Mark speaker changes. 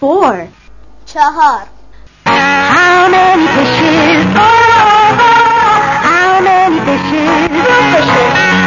Speaker 1: Four.
Speaker 2: چهار